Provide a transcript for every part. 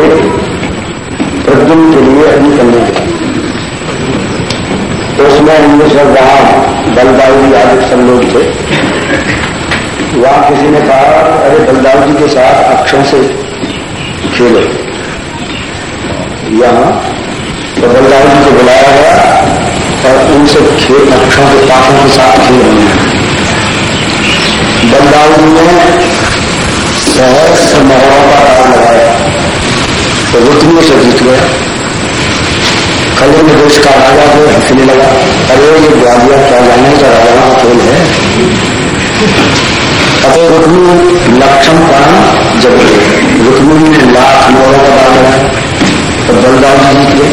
लिए प्रद्युम के लिए अभी करने गया तो उसमें हिंदू वहाँ बलदाऊ आदि सब लोग थे। वहाँ किसी ने कहा, अरे बलदाऊ जी के साथ अक्षों से खेलो। यहाँ तो बलदाऊ जी को बुलाया गया और उनसे खेल अक्षों के पाठों के साथ खेल रहे हैं। बलदाऊ जी ने सहस्त्र मोहरों का दाव लगाया। तो रुक्मी से जीत गया कलिंग देश का राजा को हंसने लगा। अरे ये ग्वालिया क्या जाने का राजा खेल है? अतः रुक्मी लक्षण प्राण जब रुक्मी ने लाख मोरों का दाव लगाया तो बलदाव जीत गए।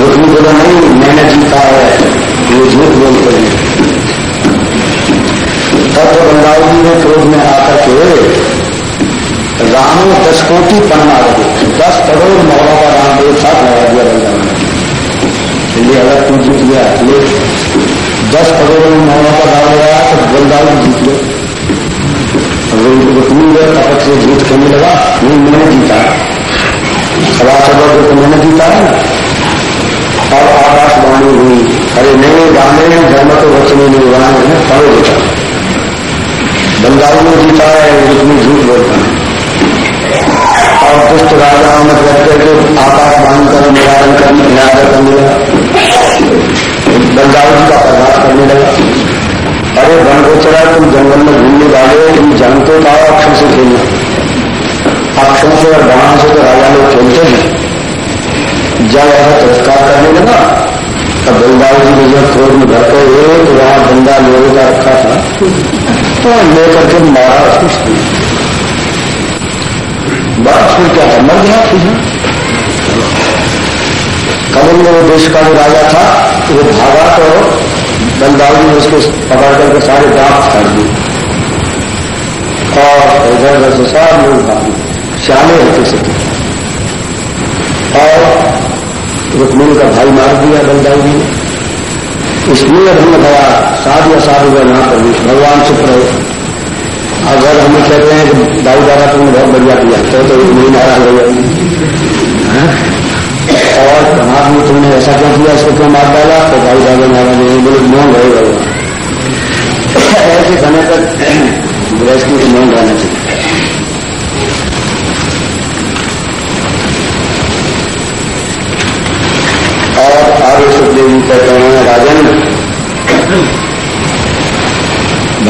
रुक्मी बोला, नहीं, मैंने जीता है, ये झूठ बोल कर तब तो बलदाव जी ने क्रोध में आकर के रामो दस कोटि पन्ना लगे दस करोड़ मोहरों का राम एक साथ लगा दिया इसलिए अगर तू जीत गया ले दस करोड़ मोहरों का दाम लगाया तो बलदाऊ जीत गए। रुकनी गए कपट से जीत करने लगा, नहीं, मैंने जीता। सवा सवा को तो मैंने जीता है और आकाशवाणी हुई। अरे नहीं गाने धर्म तो वचने गाने हैं पढ़ो जीता। बंगाल में जीता है रुकनी झूठ बोलता है। और दुष्ट राजाओं में करके तो आकाश बाँध कर, निवारण कर, निरादर करने लगा बंगाल जी का प्रभाव करने लगा। अरे वन गोचरा तुम जंगल में घूमने वाले तुम जानते हो अक्षर से खेलना अक्षर से और बाण से तो राजा लोग खेलते हैं। जब ऐसा तिरस्कार करने लगा, तब बंगाल जी ने जब क्रोध में भर कर तो वहाँ बंदा लोगों का रखा था। तो लेकर के मारा। उसको बस फिर क्या है, मर गया फिर कलिंग वो देश का जो राजा था, वो भागा तो बलदाऊ ने उसको पकड़ करके सारे दांत कर दिए। और इधर उधर से सब लोग भागे श्यामे होते से। और रुक्मिणी का भाई मार दिया बलदाऊ ने। इसलिए भंग भया साधु असाधु का कर भगवान चुप रहे। अगर हम कहते हैं कि दाऊ दादा तुमने बहुत बढ़िया किया तो तो नहीं नाराज़ हो जाएगी और कहा में तुमने ऐसा क्यों किया, इसको क्यों मार डाला? तो दाऊ दादा नाराज़ नहीं, बोले मौन रहे भगवान ऐसे समय तक गृहस्थी को मौन रहना चाहिए और आगे सुखदेव जी कहते हैं, राजन।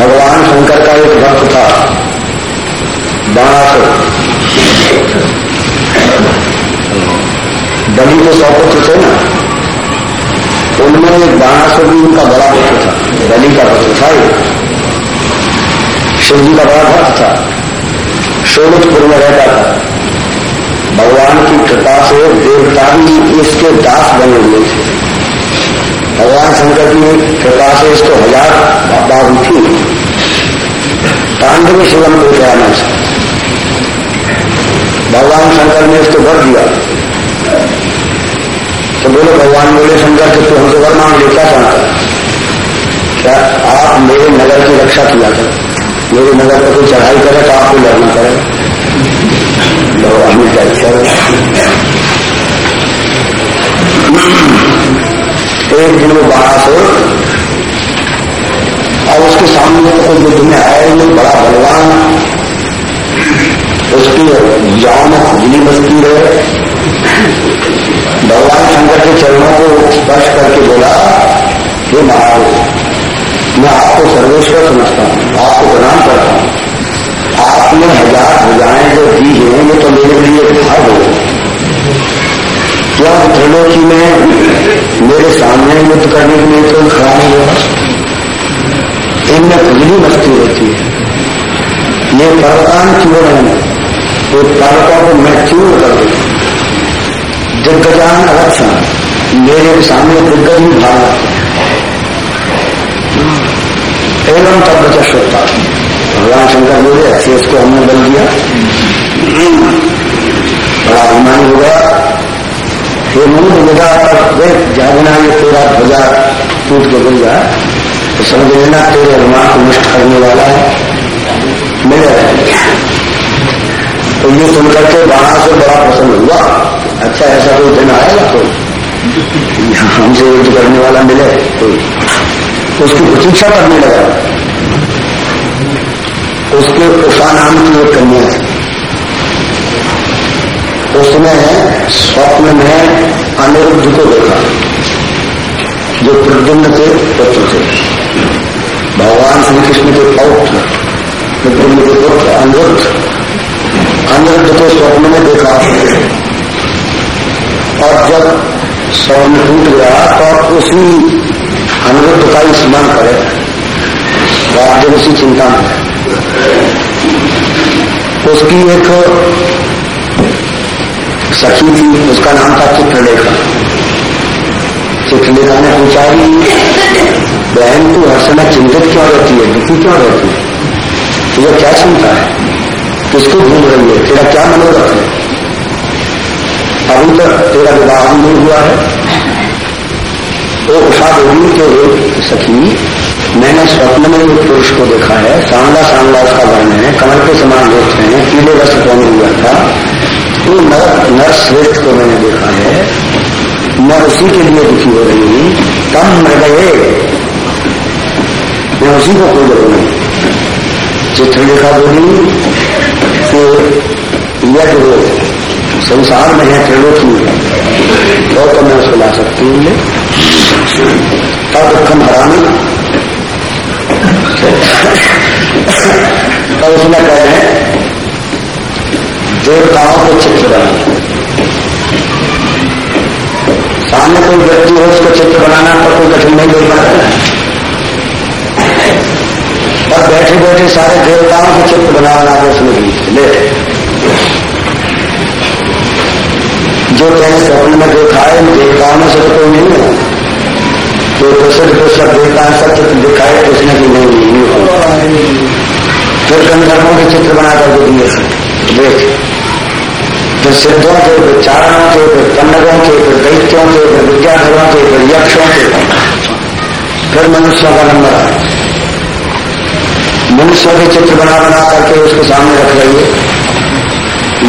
भगवान शंकर का एक भक्त था। बाणासुर बलि के सौ पुत्र थे ना? उनमें एक बाणासुर भी उनका बड़ा पुत्र था। बलि का पुत्र था शिव जी का बड़ा भक्त था। शोभितपुर में रहता था। भगवान की कृपा से देवता भी इसके दास बने हुए थे। भगवान शंकर की कृपा से इसको हज़ार बाबू थी तांडव शिवम को जाना भगवान शंकर ने इसको भर दिया। तो बोले, भगवान बोले, शंकर के तू हमसे वर मांग ले क्या चाहता क्या आप मेरे नगर की रक्षा किया कर? मेरे नगर पर कोई चढ़ाई करे तो आपको लड़ना पड़े भगवान का इच्छा एक दिन वो बाणासुर और उसके कोई युद्ध में आया ही। नहीं बड़ा बलवान उसकी में खुजली बसती है। भगवान शंकर के चरणों को स्पर्श करके बोला, हे महाराज, मैं आपको सर्वेश्वर समझता हूँ, आपको प्रणाम करता हूँ। आपने हज़ार भुजाएँ जो दी हैं, वो तो मेरे लिए भाग हो क्या त्रिलोकी में मेरे सामने युद्ध करने के लिए कोई खड़ा नहीं हुआ? इनमें खुजली मस्ती होती है। ये क्यों नहीं ये पर्वतों को मैं क्यों कर दू? दिग्गजान अलक्षण मेरे सामने दिग्गज ही भाग। एवं तब बचा श्रोता, भगवान शंकर बोले, ऐसे इसको हमने बल दिया। बड़ा अभिमानी हो गया ये मुँह देख जागना, ये तेरा ध्वजा टूट के गिर जाए तो समझ लेना तेरे अनुमान को नष्ट करने वाला है। मेरे तो ये सुनकर के बाणा से बड़ा प्रसन्न हुआ। अच्छा ऐसा कोई दिन आएगा कोई? हमसे युद्ध करने वाला मिले कोई? तो उसकी प्रतीक्षा करने लगा। उसके उषा नाम की एक कन्या है। उसने स्वप्न में अनिरुद्ध को देखा, जो प्रद्युम्न के पुत्र थे। भगवान श्री कृष्ण के पौत्र प्रद्युम्न के पुत्र अनिरुद्ध को स्वप्न में देखा और जब स्वर्ण टूट गया तो उसी अनिरुद्ध का ही स्मरण करे। राज्य उसी चिंता में उसकी एक सखी थी, उसका नाम था चित्रलेखा। चित्रलेखा ने पूछा बहन तू हर समय चिंतित क्यों रहती है, दुखी क्यों रहती है? तुझे क्या चिंता है? किसको ढूंढ रही है? तेरा क्या मनोरथ है? अभी तक तेरा विवाह नहीं हुआ है? तो उषा देवी के एक सखी, मैंने स्वप्न में एक पुरुष को देखा है सांगला सांगला उसका वर्ण है, कमल के समान दोस्त हैं, पीले रस कौन हुआ था। तो नर नर श्रेष्ठ को मैंने देखा है मैं उसी के लिए दुखी हो रही हूँ। कम मृगये मैं उसी को खोज रही हूँ चित्रलेखा बोली कि जो संसार में है त्रिलोक में तो, तो मैं उसको ला सकती हूँ। तब दुखम हरानी। तब उसमें कह रहे हैं देवताओं को चित्र बनाना। सामने कोई व्यक्ति हो उसको चित्र बनाना तो कोई कठिन नहीं देख पाता। और बैठे बैठे सारे देवताओं के चित्र बना बना के उसमें ले। जो कहें स्वप्न में देखा है देवताओं में से तो कोई नहीं है। तो प्रसिद्ध तो सब सब चित्र दिखाए उसने की नहीं नहीं फिर गंधर्वों के चित्र बना करके दिए देख फिर सिद्धों के, फिर चारणों के, फिर कन्नगों के, फिर दैत्यों के, फिर विद्याधरों के, फिर यक्षों के। फिर मनुष्यों का नंबर आया। मनुष्य के चित्र बना बना करके उसके सामने रख रही है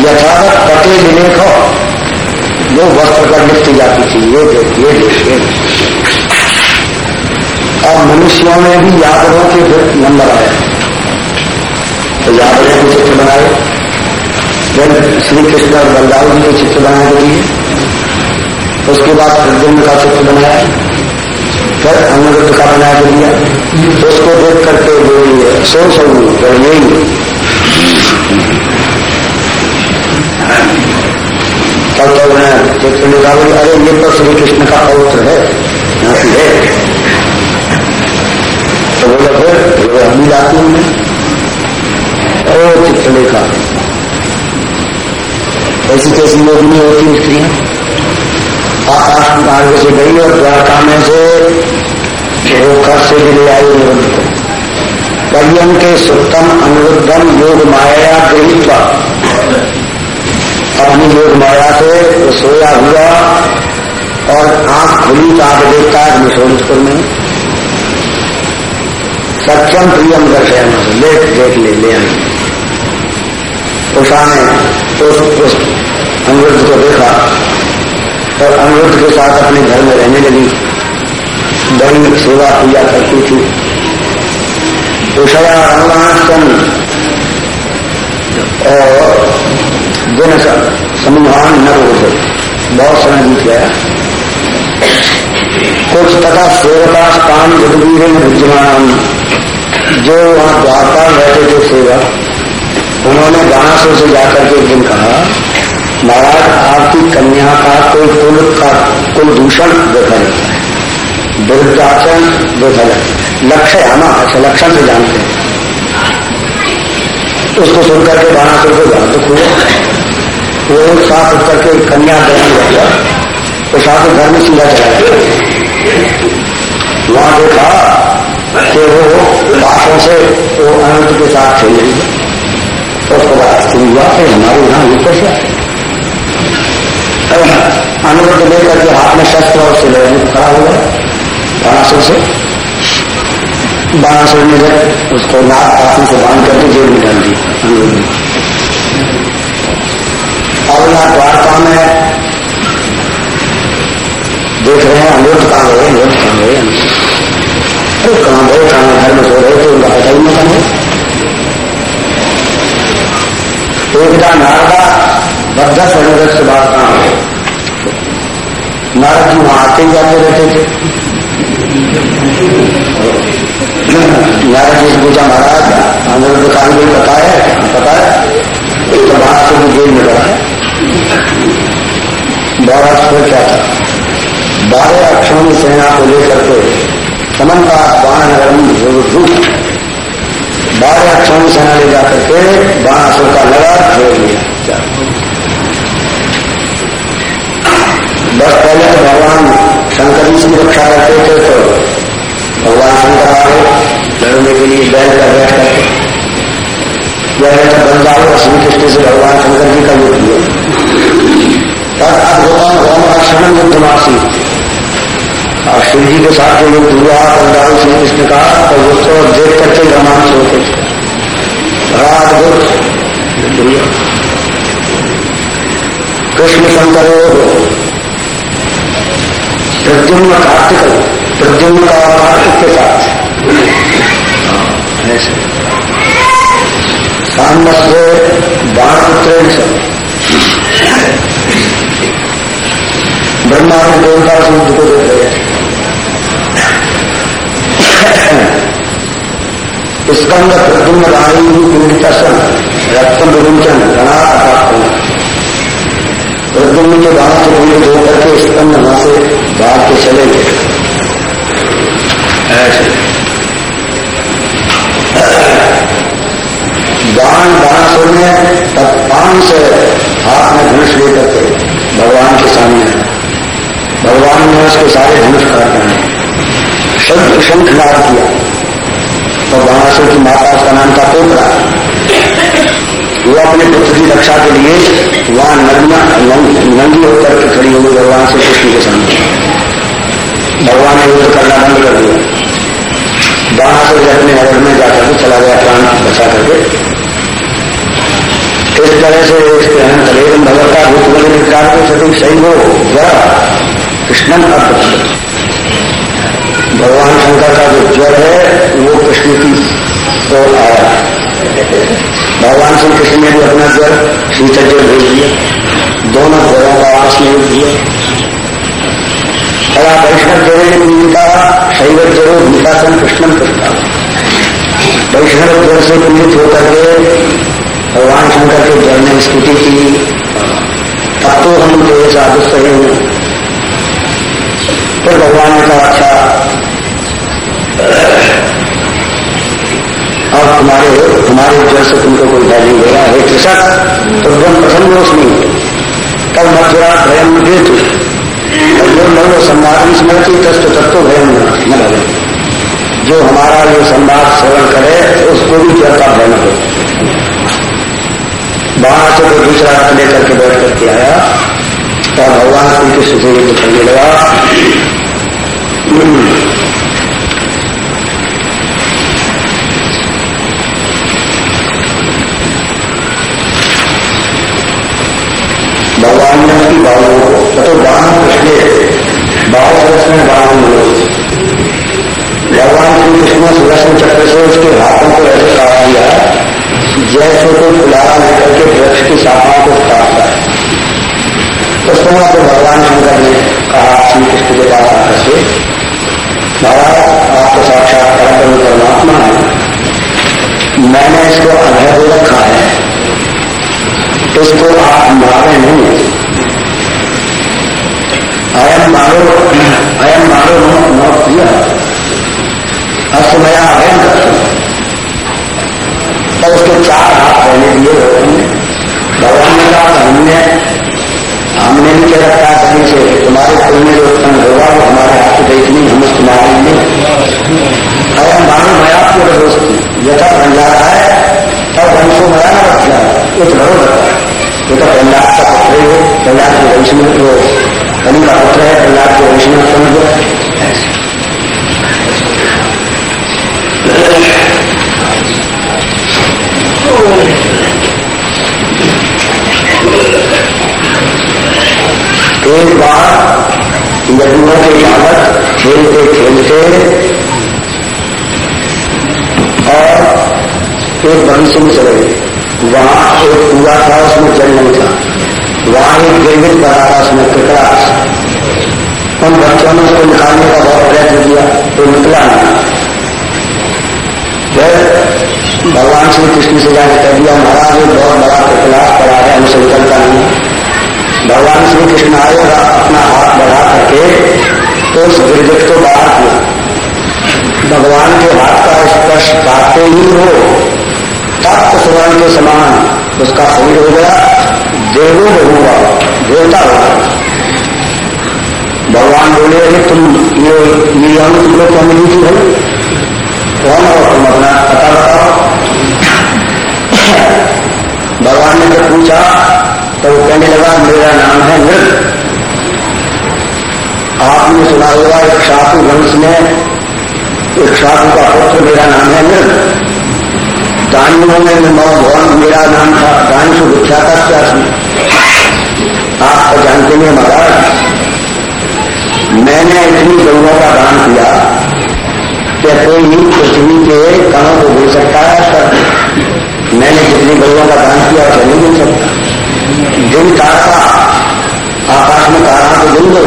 यथावत पते विवेक हो वो वस्त्र पर लिखती जाती थी, ये देख ये देख, ये और मनुष्यों में भी यादवों के नंबर आए तो यादवों के चित्र बनाए। फिर श्री कृष्ण और बलदाव जी के चित्र बनाए दिए। उसके बाद प्रद्युम्न का चित्र बनाया। फिर अनिरुद्ध का बना के दिया, उसको देख करके बोलिए सो सो फिर यही। तब तो मैं बोली अरे ये तो श्री कृष्ण का पवित्र है यहाँ है। तो बोले, फिर वो हम जाती हूँ मैं ओ चित्रलेखा ऐसी कैसी लोग नहीं होती स्त्रियाँ आकाश मार्ग से गई और द्वारका में से घर से गिर आई। निरुद्ध को पर्यम के सुतम अनुरुद्धम योग माया गृहित अपनी योग माया से सोया हुआ और आँख खुली का आप देखता है मिशोरपुर में। सक्षम प्रियम दर्शन लेट देख ले ले उषा ने उस अनुरुद्ध को देखा। और अनिरुद्ध के साथ अपने घर में रहने लगी। बड़ी सेवा पूजा करती थी। उषया रंगासन और दिन समूहान न होते बहुत समय बीत गया। कुछ तथा सेवका स्थान जगवीर विद्यमान, जो वहाँ द्वारका रहते थे सेवा उन्होंने गांसों से जाकर के एक दिन कहा महाराज, आपकी कन्या का कोई कुल का कुल दूषण जाता है। विरुद्धाचरण देखा जाता है। लक्ष्य है ना अच्छा लक्षण से जानते हैं। उसको सुन करके बाणासुर को ज्ञान दुख हुआ। वो एक उठ करके कन्या ग्रहण कर गया। तो साथ घर में सीधा चला गया। वहाँ देखा कि वो बातों से वो अनंत के साथ खेल रही है उसको बाद हमारे यहाँ ये कैसे अनुरुद्ध लेकर के हाथ में शस्त्र और सिले खड़ा हुआ बाणासुर से। बाणासुर ने जब उसको नाक काफ़ी से बाँध करके जेल में डाल दी अनुरुद्ध यहाँ द्वारका में देख रहे हैं अनिरुद्ध कहाँ गए अनिरुद्ध कहाँ गए अरे कहाँ गए कहाँ घर में सो रहे थे उनका पता ही नहीं है। एकदा नारदा बद्धा स्वनिवृत्त से बात कहाँ हो। नारद जी वहाँ आते ही जाते रहते थे। नारद जी से पूछा, महाराज अनिरुद्ध काल कोई पता है पता है? तो वहाँ से भी जेल में रहा बारह क्या था? बारह अक्षरों की सेना को लेकर के समन्ता बाण बारह अक्षरों की सेना ले जाकर के बाणासुर का लगा छोड़ दिया बस पहले तो भगवान शंकर जी की रक्षा करते थे तो भगवान शंकर आ गए लड़ने के लिए बैठ कर बैठ करके यह तो बन जाओ श्री कृष्ण से भगवान शंकर जी का युद्ध हुआ। तब अद्भुतम होम रक्षण युद्धमासी और शिव जी के साथ जो युद्ध हुआ बलदाऊ श्री कृष्ण का वो तो देख करके रोमांच होते बड़ा अद्भुत कृष्ण शंकर प्रद्युम्न कार्तिक प्रद्युम्न का कार्तिक के साथ ऐसे। सामने से बाण पुत्र ब्रह्मा के देवता से युद्ध को देख रहे स्कंद प्रद्युम्न राणी पीड़ित सन रक्तम विरुचन गणा अपात्र प्रद्युम्न के बाण से पीड़ित होकर के स्कंद वहाँ से भाग के चले गए। ऐसे। बाण बाणासुर ने तब पान से हाथ में धनुष लेकर के भगवान के सामने भगवान ने उसके सारे धनुष काट डाले शंख नाद किया। तो बाणासुर की माता उसका नाम था पोपरा वो अपने पुत्र की रक्षा के लिए वहाँ नंगा, नंगी होकर के खड़ी होगी भगवान श्री कृष्ण के सामने। भगवान ने युद्ध करना बंद कर दिया। बाणासुर से अपने नगर में जाकर के चला गया प्राण बचा करके। इस तरह से इसके अहम तलेगम भगवता भूत निकार को सटीक सही हो जरा कृष्णन अर्थ भगवान शंकर का जो ज्वर है, वो कृष्ण की तो आया। भगवान श्री कृष्ण ने भी अपना ज्वर शीतल ज्वर भेज दिया दोनों ज्वरों का आपस में युद्ध और वैष्णव ज्वर उनका शैव ज़रूर निकासन कृष्णन कृष्ण। वैष्णव ज्वर से पीड़ित होकर के भगवान शंकर के जल ने स्थिति की। अब तो हम जो साधु सही फिर भगवान ने कहा अच्छा और तुम्हारे तुम्हारे जल से तुमको कोई भय नहीं होगा हे कृषक तो तुम प्रसन्न उसमें। कल मथुरा भयम दे तू जो लोग संवाद स्मृति तस्त तत्व भयम न लगे। जो हमारा ये संवाद श्रवण करे, उसको भी जल का भय न हो। वहाँ से कोई दूसरा अर्थ लेकर के बैठ करके आया और भगवान श्री कृष्ण से युद्ध करने लगा भगवान ने की बाबू को तो बाण कृष्ण बाबू सुदर्शन बाण भगवान श्री कृष्ण सुदर्शन चक्र से उसके हाथों को ऐसे काट दिया, जैसे कोई फुलारा लेकर के वृक्ष की शाखाओं को काटता है। उस समय तो भगवान शंकर ने कहा, श्री कृष्ण के पास आकर से, महाराज, आप तो साक्षात परम परमात्मा है। मैंने इसको अभय रखा है। इसको आप मारे नहीं अयम मारो अयम मारो मौत किया अस्तमया अयम करते तब उसके चार हाथ पहले दिए भगवान भगवान ने कहा हमने हमने भी कह रखा है कहीं से तुम्हारे कुल में जो उत्पन्न होगा वो हमारे हाथ देख नहीं हम उसको मारेंगे अयम मानो मया पूरा दोस्त यथा बन जाता है तब वंशो मया न रख जाए एक भरो रखता है ये तो प्रहलाद का पुत्र ही हो प्रहलाद के वंश में वो कली का पुत्र है प्रहलाद के वंश में समझ एक बार यमुना के बालक खेलते खेलते और एक वंश में चले गए वहाँ एक पूरा था उसमें जल नहीं था वहाँ एक गिरगिट पड़ा था उसमें पिकड़ा उन बच्चों ने उसको निकालने का बहुत प्रयत्न किया तो निकला नहीं। फिर भगवान श्री कृष्ण से जाकर कह दिया, महाराज एक बहुत बड़ा प्रकलाश पड़ा है, हमसे निकलता नहीं। भगवान श्री कृष्ण आए और अपना हाथ बढ़ा करके तो उस गिरगिट को बाहर किया। भगवान के हाथ का स्पर्श पाते ही हो तप्त स्वर्ण के समान उसका शरीर हो गया, देवो बहुआ देवता होगा भगवान बोले, अरे तुम ये अंग तुम लोग क्या मिली थी भाई कौन हो तुम अपना? पता बताओ। भगवान ने जब पूछा तो वो कहने लगा, मेरा नाम है नृत आपने सुना होगा, एक शाकु वंश में, एक शाकु का पुत्र, मेरा नाम है नृत दानियों में भगवान मेरा नाम था दान से विख्यात क्या आप तो जानते हैं महाराज, मैंने इतनी गौरों का दान किया कि कोई पृथ्वी के कणों को मिल सकता है पर मैंने जितनी गौरों का दान किया, उसे नहीं मिल सकता। जिन तारा आकाश में तारा को दिन दो।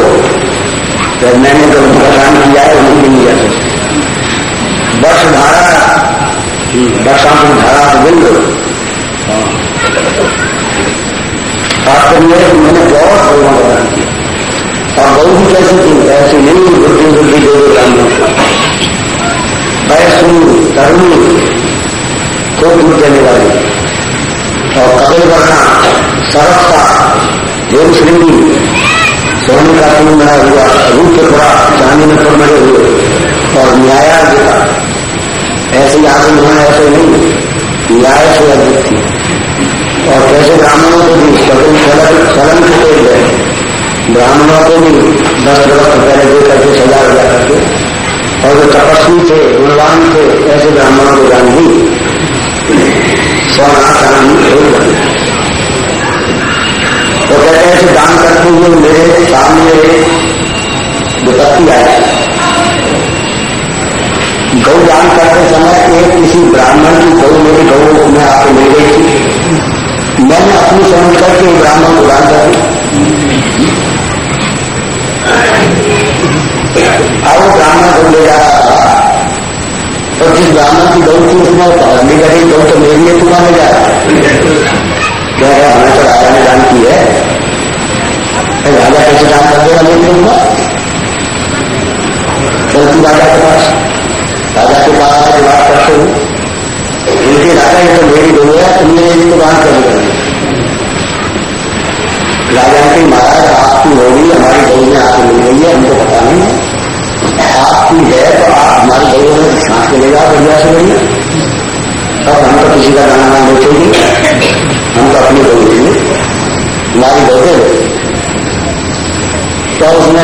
तो मैंने जो उनका दान किया है वो नहीं मिल सकता वर्ष धारा की धारा को दिन दो वास्तव मैंने बहुत गौरों का दान किया। और बहुत ही कैसी थी ऐसी नहीं बुद्धि बुद्धि दे दो ब्राह्मण वैसु तरुणी को दूर देने वाली। और कपिल वर्णा सरसता देव श्रेणी सोने का तुम हुआ, रूप के थोड़ा चांदी में थोड़ बने हुए। आगे होना ऐसे नहीं न्याय से अधिक थी और कैसे ब्राह्मणों को भी चलन चलन के गए। ब्राह्मणों को भी दस दस पहले दे करके सजा दिया करके। और जो तपस्वी थे, गुणवान थे, ऐसे ब्राह्मणों को दान दी स्वनाशान तो कहते हैं दान करते हुए मेरे सामने विपत्ति आई गौ दान करते समय एक किसी ब्राह्मण की गौ मेरी गौ में आपको मिल गई थी। मैंने अपनी समझ करके ब्राह्मण को दान कर अब वो ब्राह्मण को ले जा रहा था। तो जिस ब्राह्मण की गौ थी, उसने पहली करी, गौ तो मेरी है तू ले जा रहा क्या है, हमें तो राजा ने दान की है। राजा कैसे दान कर देगा नहीं दूँगा चलती राजा के पास राजा के पास आके बात करते हो इनके राजा ये तो मेरी गौ है तुमने इसको दान कर दिया राजा की महाराज आपकी होगी हमारी गौ में आपको मिल गई है हमको पता नहीं है आपकी है तो आप हमारी गरीबों में सांस के लेगा बढ़िया से बढ़िया अब हम तो किसी का गाना नाम बेचेंगे हम तो अपनी गौ देंगे हमारी गौ दे तो उसने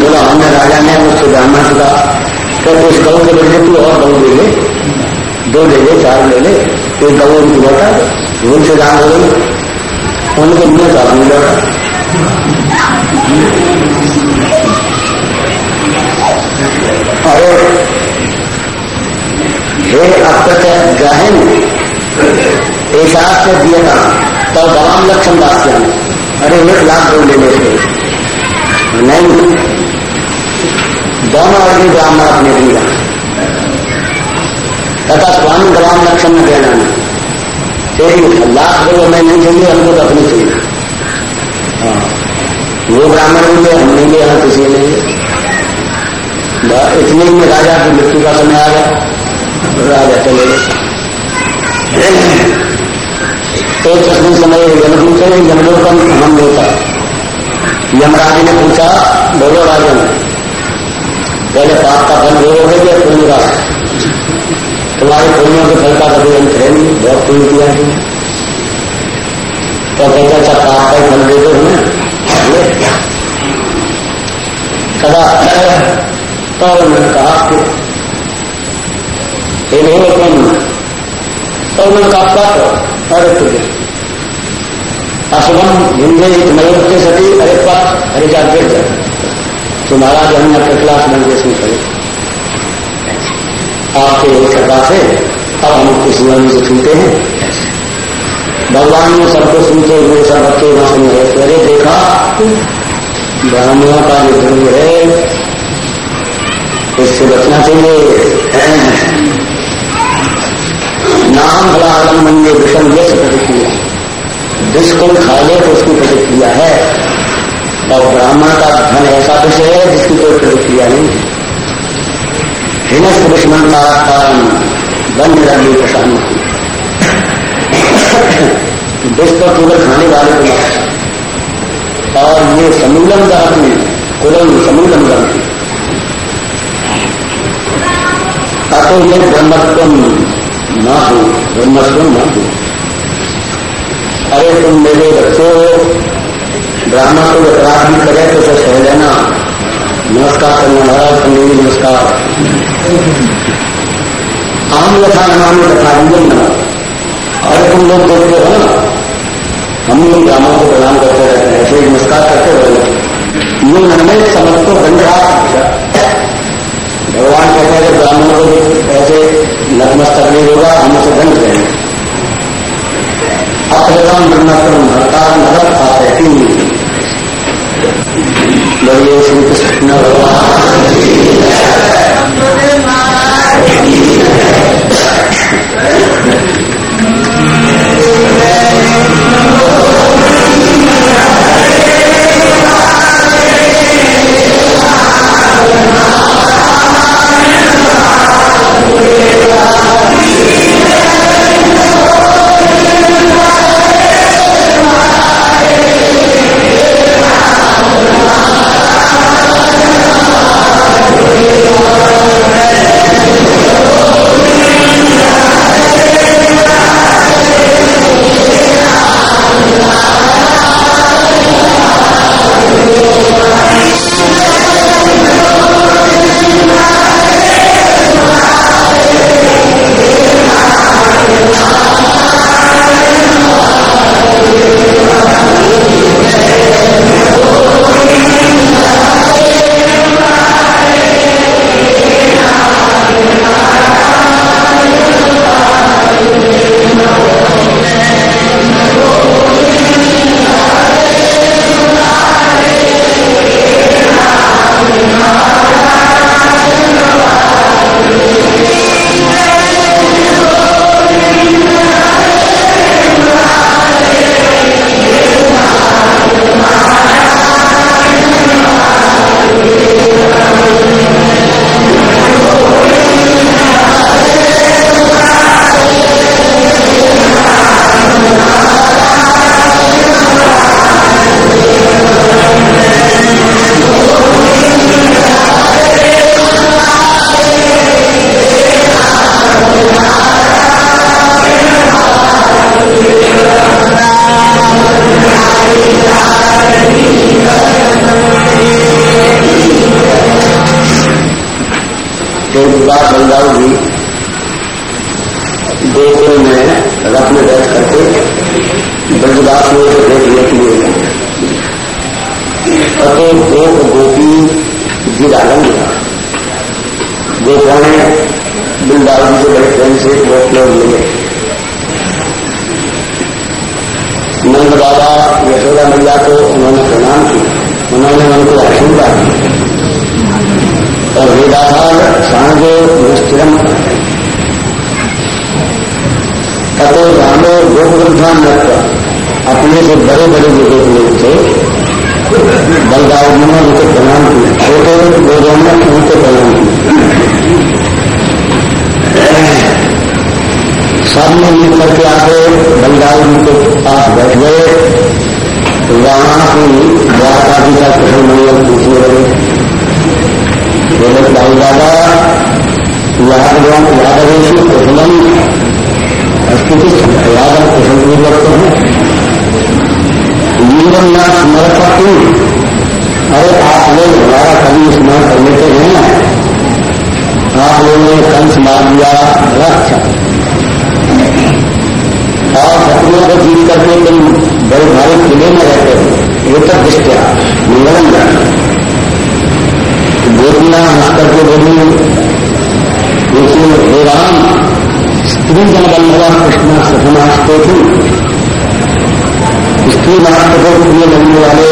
बोला हमने राजा ने मुझसे ब्राह्मण से कहा तो उस गौ के बदले तू और गौ ले ले दो ले ले चार ले ले एक गौ उनकी लौटा उनसे दान हो गई उनको मुझे दान नहीं लौटा और हे अप्रत्य गहन ऐसा से दिया था तब तमाम लक्षण वाक्य अरे एक लाख बोल ले थे। नहीं। दोनों अग्नि ब्राह्मण अपने दिया तथा स्वामी गवाम लक्षण में कहना नहीं, तेरी लाख बोलो मैं नहीं चाहिए हमको तो अपनी चाहिए। हाँ। वो ब्राह्मण मिले हम नहीं ले यहाँ किसी ने इतने में राजा की मृत्यु का समय आ गया। राजा चले गए। तो चश्मे समय यमदूत है यमलोकन हम देता यमराज ने पूछा, बोलो राजन, पहले पाप का फल हो गए या पुण्य का तुम्हारे पुण्यों के फल का कभी अंत है नहीं, बहुत पुण्य किया है। तो कहते अच्छा पाप का फल दे दो हमें कदा तो उन्होंने कहा कि तुम और उन्होंने कहा तुझे शुभम हिंदे मयोत्य सती अरे पथ अरे जा गिर जाए तो महाराज हमने क्लास बन के सुन करे आपके कृपा से अब हम उसके जीवन से सुनते हैं। भगवान ने सबको सुनते हुए सब बच्चे वहाँ सुन रहे अरे देखा, ब्राह्मणों का जो धर्म है, इससे बचना चाहिए। नाम भला आलम मंगे विषम ये प्रतिक्रिया विष को ले तो उसकी प्रतिक्रिया है। और ब्राह्मण का धन ऐसा विषय है जिसकी कोई प्रतिक्रिया नहीं है। हिनस्थ दुश्मन का कारण बन रही प्रशांत विष पर केवल खाने वाले को और ये समूलम में कुलम समूलम गाती अतो ये ब्रह्मत्व ब्रह्मस्व ना। हो अरे तुम मेरे बच्चों ब्राह्मण को अपराध करे तो उसे सह लेना। नमस्कार करना महाराज पंडित नमस्कार। आम यथा नाम तथा अंजन न अरे तुम लोग देखते हो ना। हम लोग ब्राह्मण को प्रणाम करते रहते हैं, ऐसे नमस्कार करते रहे ये मन में समझ को बन रहा भगवान कहते हैं ब्राह्मणों को ऐसे नतमस्तक नहीं होगा, हम उसे दंड देंगे अप्रतम ब्रह्मक्रम हड़ताल नगर था पाते बोलिए, श्री कृष्ण, भगवान। ना स्मर पर तुम अरे आप लोग हमारा कभी स्मरण कर लेते हैं ना? आप लोगों ने कंस मार दिया बड़ा और शत्रुओं को जीत करके तुम बड़े भारी किले में रहते हो। ये तो तक दृष्टिया मंगलम गोपिया हंस करके बोली देखिए हे राम, स्त्री जन बल्लभा कृष्णा को थी स्त्री मात्र को प्रिय लगने वाले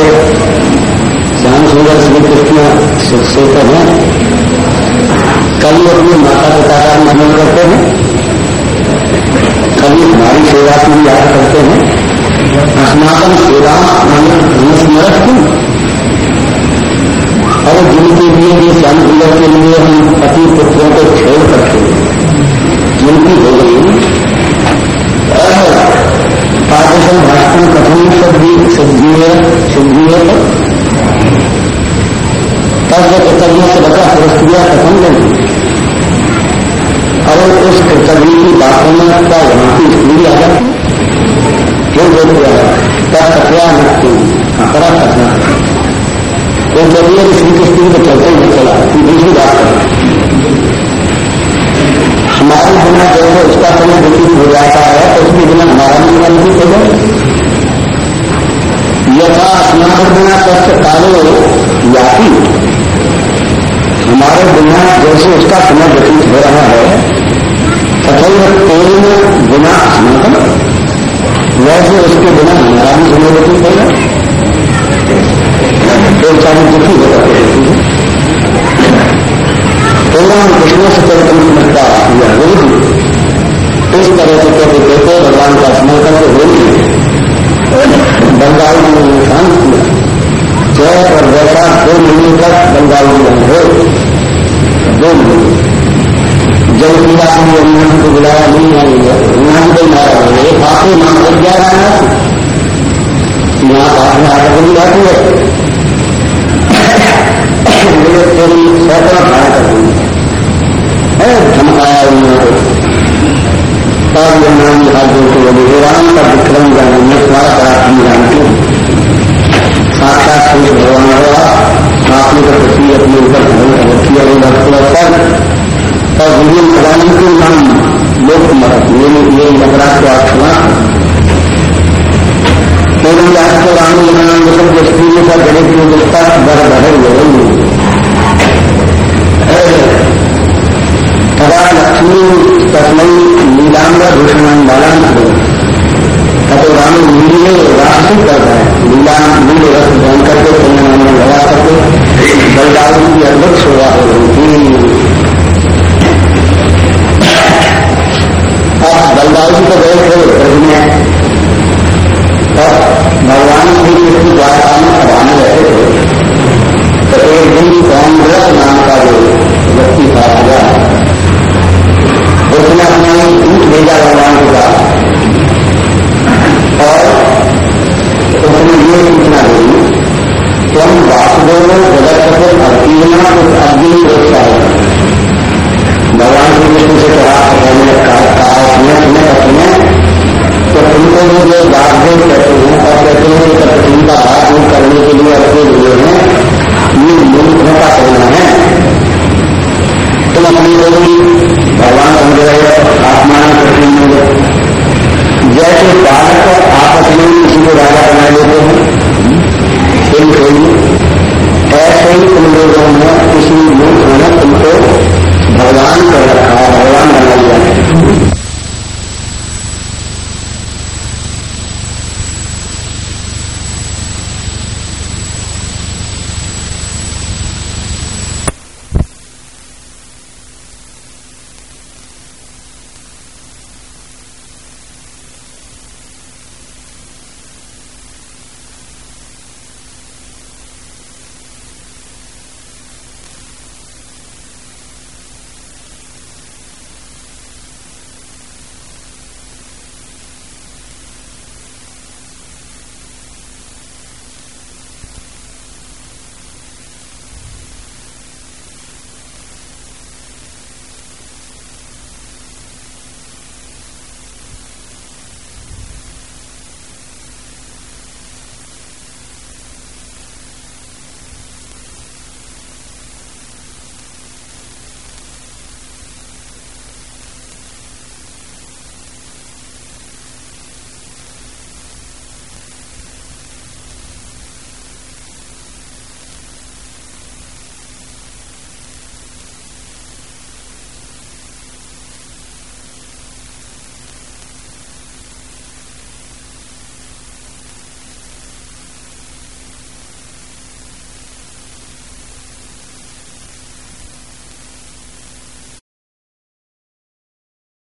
श्याम सुंदर श्री कृष्ण शेखर हैं। कभी अपने माता पिता का निर्णय करते हैं। कभी हमारी सेवा की याद करते हैं। अस्नातन सेवा स्मरत क्यों और जिनके लिए भी श्याम सुंदर के लिए हम पति पुत्रों को छोड़ करते हैं जिनकी हो गई पाठशाल कथन सिद्धि है सिद्धि है तब कृतज्ञ से बचा पुरस्क्रिया कथन नहीं और उस कृतज्ञ की बातों में क्या वहाँ की स्त्री आ जाती क्यों बोल दिया क्या कथया नक्ति अपरा कथना तो चलिए श्री कृष्ण को चलते ही चला दूसरी बात कर हमारे बिना जैसे उसका समय व्यतीत हो जाता है तो उसके बिना हमारा भी जीवन व्यतीत हो जाए यथा स्नान बिना कष्ट कालो याति। हमारे बिना जैसे उसका समय व्यतीत हो रहा है तथा तेल बिना स्नातन वैसे उसके बिना हमारा भी समय व्यतीत होगा तेल चाहे दुखी हो जाते भगवान कृष्ण से चरित्र का यह विरुद्ध इस तरह से कहते कहते भगवान का स्मरण करके बोलिए बंगाल में शांत किया जय और वैसा दो महीने तक बंगाल में हो दो महीने। जब पीड़ा हम हनुमान को बुलाया, नहीं आएँगे हनुमान को मारा ये पापी नाम लग जा रहा है। यहाँ पाप में आकर बनी जाती है मुझे तेरी सैकड़ा खड़ा कर दी है, धमकाया उन्होंने। और ये नाम जोड़ के बोले राम का विक्रम जाने में तुम्हारा पराक्रम जानती हूँ साक्षात सूर्य भगवान हुआ, आपने तो पृथ्वी अपने ऊपर धर्म किया वो और विभिन्न भगवान के नाम लोक मत ये ये अपराध को आप क्षमा केवल आपको राम नाम मतलब जो स्त्री का गणित की दृष्टा बर बढ़े हुए